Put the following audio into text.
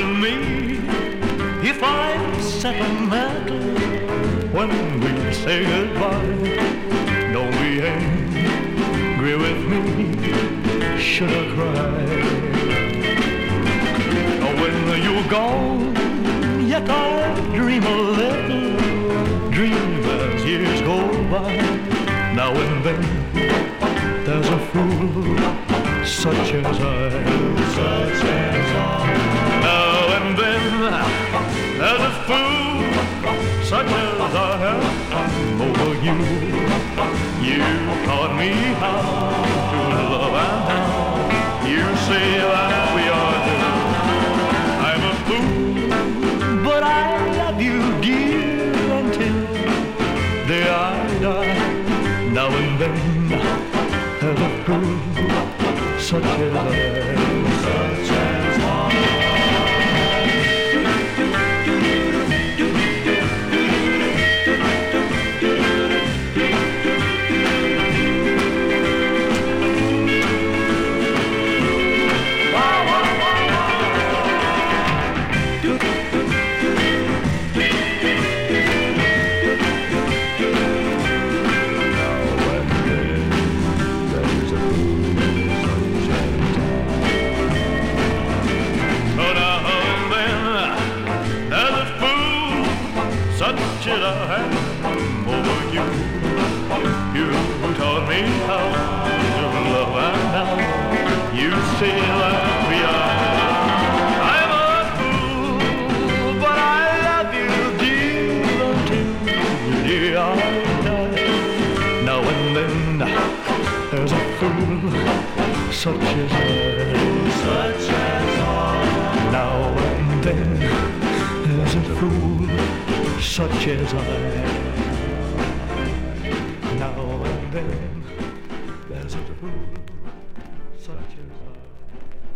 to me if I'm sentimental when we say goodbye. Don't be angry with me, should I cry? When you're gone, yet I dream a little dream as years go by. Now and then there's a fool such as I. Such as there's a fool such as I am over you. You taught me how to love and how you say that we are two. I'm a fool, but I love you, dear, until day I die. Now and then there's a fool such as I. Such as I am over you. You taught me how to love and now you say that we are. I'm a fool, but I love you, dear, until the die. Now and then there's a fool such as I. Such as I. Now and then there's a fool such as I. Now and then there's a fool such as I.